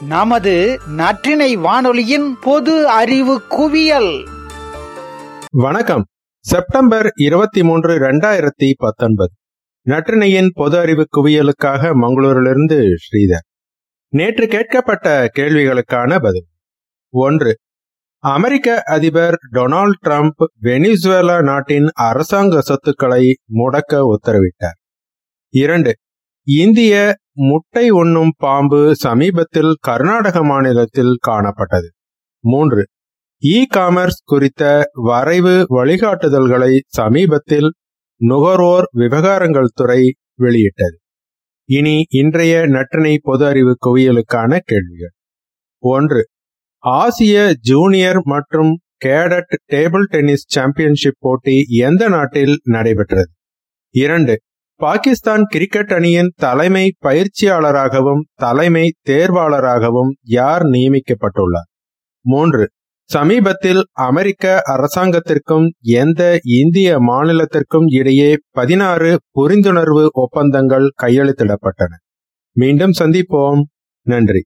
நமது நற்றினை வானொலியின் பொது அறிவு குவியல். வணக்கம். செப்டம்பர் இருபத்தி மூன்று இரண்டாயிரத்தி பத்தொன்பது. நற்றினையின் பொது அறிவு குவியலுக்காக மங்களூரிலிருந்து ஸ்ரீதர். நேற்று கேட்கப்பட்ட கேள்விகளுக்கான பதில். ஒன்று அமெரிக்க அதிபர் டொனால்ட் ட்ரம்ப் வெனிசுவேலா நாட்டின் அரசாங்க சொத்துக்களை முடக்க உத்தரவிட்டார். இரண்டு இந்திய முட்டை உண்ணும் பாம்பு சமீபத்தில் கர்நாடக மாநிலத்தில் காணப்பட்டது. மூன்று. இ காமர்ஸ் குறித்த வரைவு வழிகாட்டுதல்களை சமீபத்தில் நுகர்வோர் விவகாரங்கள் துறை வெளியிட்டது. இனி இன்றைய நற்றினை பொது அறிவு குவியலுக்கான கேள்விகள். ஒன்று. ஆசிய ஜூனியர் மற்றும் கேடட் டேபிள் டென்னிஸ் சாம்பியன்ஷிப் போட்டி எந்த நாட்டில் நடைபெற்றது? இரண்டு. பாகிஸ்தான் கிரிக்கெட் அணியின் தலைமை பயிற்சியாளராகவும் தலைமை தேர்வாளராகவும் யார் நியமிக்கப்பட்டுள்ளார்? மூன்று. சமீபத்தில் அமெரிக்க அரசாங்கத்திற்கும் எந்த இந்திய மாநிலத்திற்கும் இடையே பதினாறு புரிந்துணர்வு ஒப்பந்தங்கள் கையெழுத்திடப்பட்டன. மீண்டும் சந்திப்போம். நன்றி.